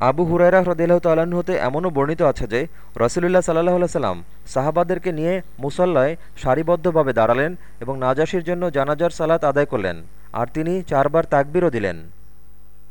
আবু হুরাইরা হ্রদিল্লাহ তাল্লাহ্ন হতে এমনও বর্ণিত আছে যে, রসুলুল্লাহ সাল্লাহ সাল্লাম সাহাবাদেরকে নিয়ে মুসল্লায় সারিবদ্ধভাবে দাঁড়ালেন এবং নাজাসির জন্য জানাজার সালাত আদায় করলেন। আর তিনি চারবার তাকবিরও দিলেন।